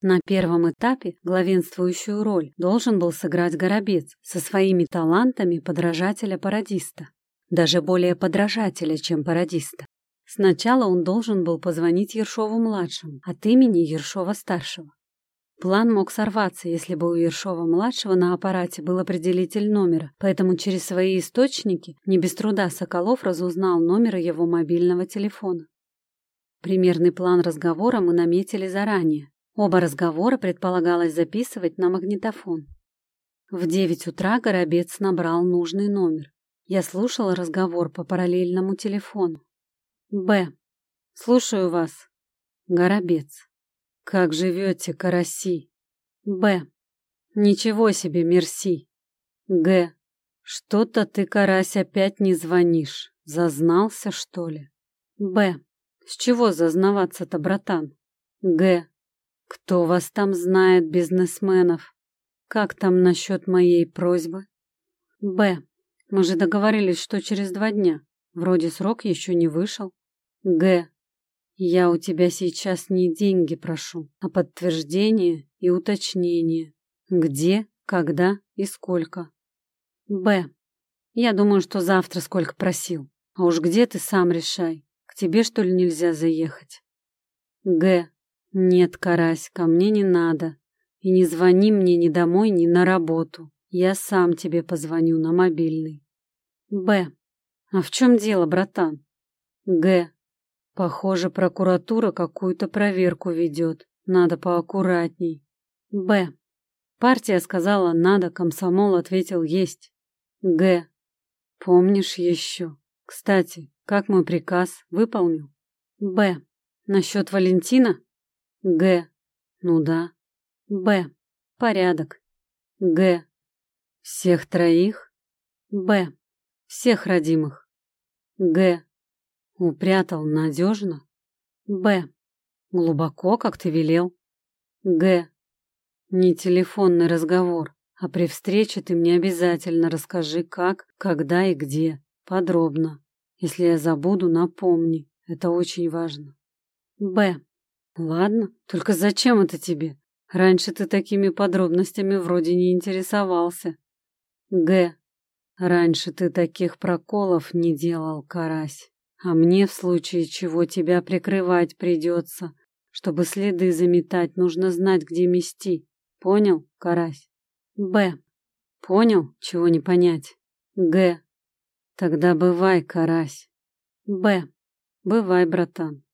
На первом этапе главенствующую роль должен был сыграть Горобец со своими талантами подражателя-пародиста. Даже более подражателя, чем пародиста. Сначала он должен был позвонить Ершову-младшему от имени Ершова-старшего. План мог сорваться, если бы у Ершова-младшего на аппарате был определитель номера, поэтому через свои источники не без труда Соколов разузнал номер его мобильного телефона. Примерный план разговора мы наметили заранее. Оба разговора предполагалось записывать на магнитофон. В девять утра Горобец набрал нужный номер. Я слушала разговор по параллельному телефону. «Б. Слушаю вас. Горобец. Как живете, караси? Б. Ничего себе, мерси. Г. Что-то ты, карась, опять не звонишь. Зазнался, что ли? Б. С чего зазнаваться-то, братан? Г. Кто вас там знает, бизнесменов? Как там насчет моей просьбы? Б. Мы же договорились, что через два дня. Вроде срок еще не вышел. Г. Я у тебя сейчас не деньги прошу, а подтверждение и уточнение. Где, когда и сколько. Б. Я думаю, что завтра сколько просил. А уж где ты сам решай. К тебе, что ли, нельзя заехать? Г. Нет, карась, ко мне не надо. И не звони мне ни домой, ни на работу. Я сам тебе позвоню на мобильный. Б. А в чем дело, братан? Г. Похоже, прокуратура какую-то проверку ведет. Надо поаккуратней. Б. Партия сказала «надо», комсомол ответил «есть». Г. Помнишь еще? Кстати, как мой приказ выполнил? Б. Насчет Валентина? Г. Ну да. Б. Порядок. Г. Всех троих? Б. Всех родимых. Г. Упрятал надежно. Б. Глубоко, как ты велел. Г. Не телефонный разговор, а при встрече ты мне обязательно расскажи, как, когда и где. Подробно. Если я забуду, напомни. Это очень важно. Б. Ладно, только зачем это тебе? Раньше ты такими подробностями вроде не интересовался. Г. Раньше ты таких проколов не делал, карась. А мне в случае чего тебя прикрывать придется. Чтобы следы заметать, нужно знать, где мести. Понял, карась? Б. Понял, чего не понять. Г. Тогда бывай, карась. Б. Бывай, братан.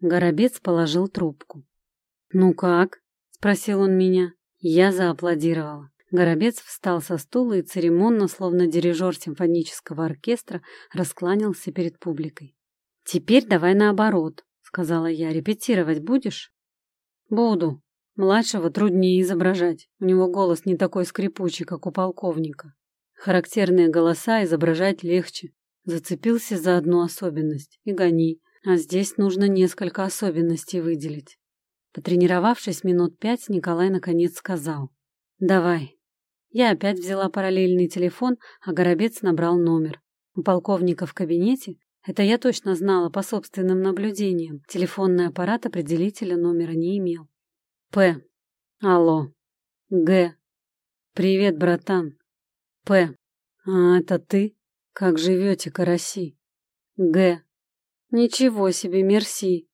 Горобец положил трубку. «Ну как?» — спросил он меня. Я зааплодировала. Горобец встал со стула и церемонно, словно дирижер симфонического оркестра, раскланялся перед публикой. «Теперь давай наоборот», — сказала я. «Репетировать будешь?» «Буду. Младшего труднее изображать. У него голос не такой скрипучий, как у полковника. Характерные голоса изображать легче. Зацепился за одну особенность и гони. А здесь нужно несколько особенностей выделить». Потренировавшись минут пять, Николай наконец сказал. «Давай, я опять взяла параллельный телефон, а Горобец набрал номер. У полковника в кабинете, это я точно знала по собственным наблюдениям, телефонный аппарат определителя номера не имел. П. Алло. Г. Привет, братан. П. А это ты? Как живете, караси? Г. Ничего себе, мерси.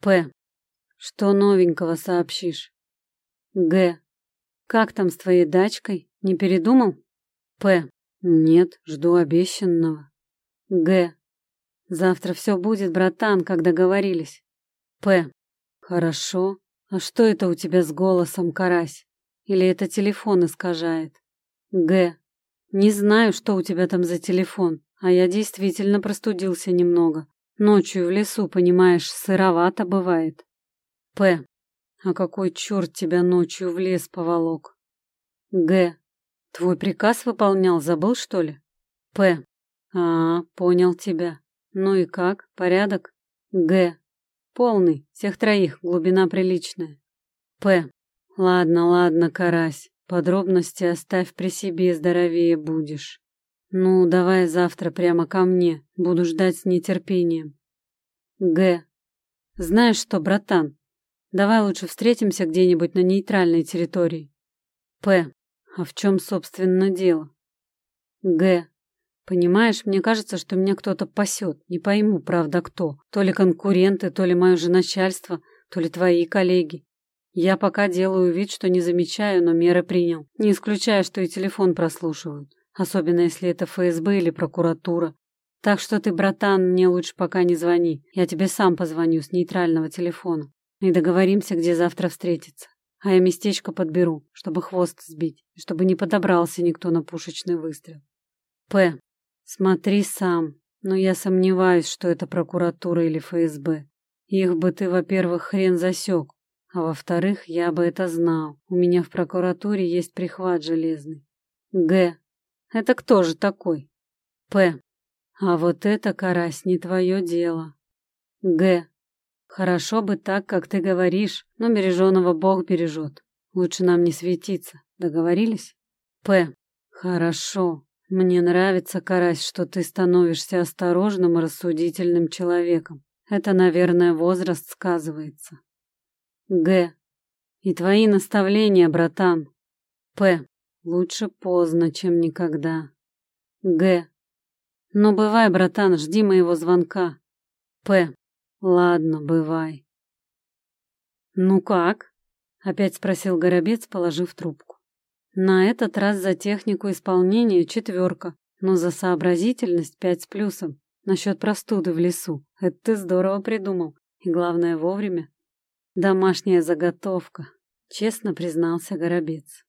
П. Что новенького сообщишь? Г. Как там с твоей дачкой? Не передумал? П. Нет, жду обещанного. Г. Завтра все будет, братан, как договорились. П. Хорошо. А что это у тебя с голосом, карась? Или это телефон искажает? Г. Не знаю, что у тебя там за телефон, а я действительно простудился немного. Ночью в лесу, понимаешь, сыровато бывает. П. А какой черт тебя ночью в лес поволок? Г. Твой приказ выполнял, забыл, что ли? П. А, понял тебя. Ну и как, порядок? Г. Полный, всех троих, глубина приличная. П. Ладно, ладно, карась, подробности оставь при себе, здоровее будешь. Ну, давай завтра прямо ко мне, буду ждать с нетерпением. Г. Знаешь что, братан, Давай лучше встретимся где-нибудь на нейтральной территории. П. А в чем, собственно, дело? Г. Понимаешь, мне кажется, что меня кто-то пасет. Не пойму, правда, кто. То ли конкуренты, то ли мое же начальство, то ли твои коллеги. Я пока делаю вид, что не замечаю, но меры принял. Не исключаю, что и телефон прослушивают. Особенно, если это ФСБ или прокуратура. Так что ты, братан, мне лучше пока не звони. Я тебе сам позвоню с нейтрального телефона. И договоримся, где завтра встретиться. А я местечко подберу, чтобы хвост сбить, и чтобы не подобрался никто на пушечный выстрел. П. Смотри сам. Но я сомневаюсь, что это прокуратура или ФСБ. Их бы ты, во-первых, хрен засек. А во-вторых, я бы это знал. У меня в прокуратуре есть прихват железный. Г. Это кто же такой? П. А вот это, карась, не твое дело. Г. Хорошо бы так, как ты говоришь, но береженого Бог бережет. Лучше нам не светиться. Договорились? П. Хорошо. Мне нравится, Карась, что ты становишься осторожным и рассудительным человеком. Это, наверное, возраст сказывается. Г. И твои наставления, братан. П. Лучше поздно, чем никогда. Г. Ну, бывай, братан, жди моего звонка. П. Ладно, бывай. Ну как? Опять спросил Горобец, положив трубку. На этот раз за технику исполнения четверка, но за сообразительность пять с плюсом. Насчет простуды в лесу. Это ты здорово придумал. И главное, вовремя. Домашняя заготовка, честно признался Горобец.